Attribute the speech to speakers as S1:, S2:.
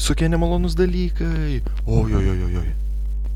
S1: visokie nemalonūs dalykai. Oi oi oi oi oi